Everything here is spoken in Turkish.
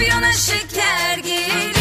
Şampiyona şeker geliyor